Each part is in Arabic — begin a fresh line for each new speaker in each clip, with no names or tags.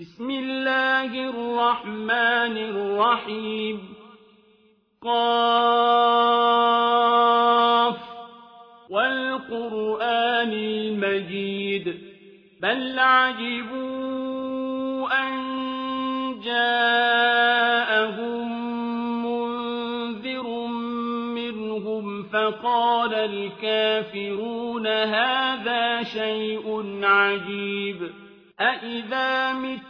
بسم الله الرحمن الرحيم. قاف. والقرآن المجيد. بل عجبوا أن جاءهم منذر منهم فقال الكافرون هذا شيء عجيب. أَإِذَا مِتْنَا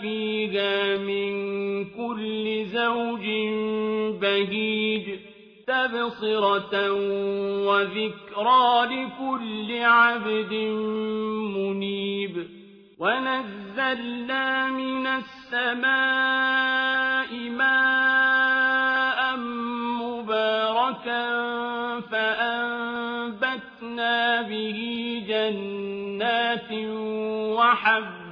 فيها من كل زوج بهيج تبصرة وذكرى لكل عبد منيب. ونزلنا من السماء ماء مباركا فأنبتنا به جنات وحب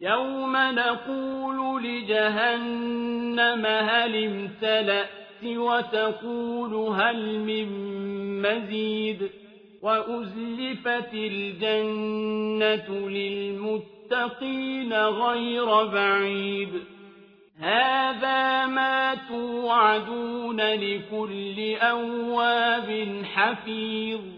يوم نقول لجهنم هل امتلأت وتقول هل من مزيد وأزلفت الجنة للمتقين غير بعيد هذا ما توعدون لكل أواب حفيظ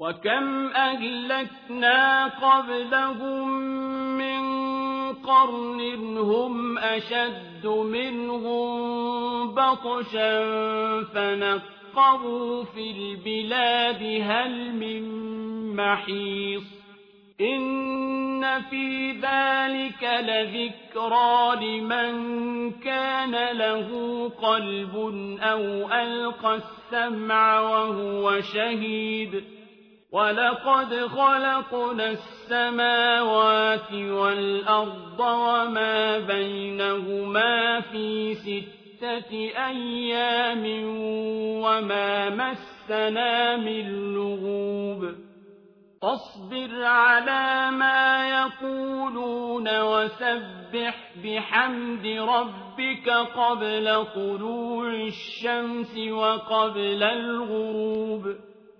وكم أهلكنا قبلهم من قرن هم أشد منهم بطشا فنقروا في البلاد هل من محيص إن في ذلك لذكرى لمن كان له قلب أو ألقى السمع وهو شهيد ولقد خلقنا السماوات والأرض وما بينهما في ستة أيام وما مسنا من لغوب فاصبر على ما يقولون وسبح بحمد ربك قبل طلوع الشمس وقبل الغروب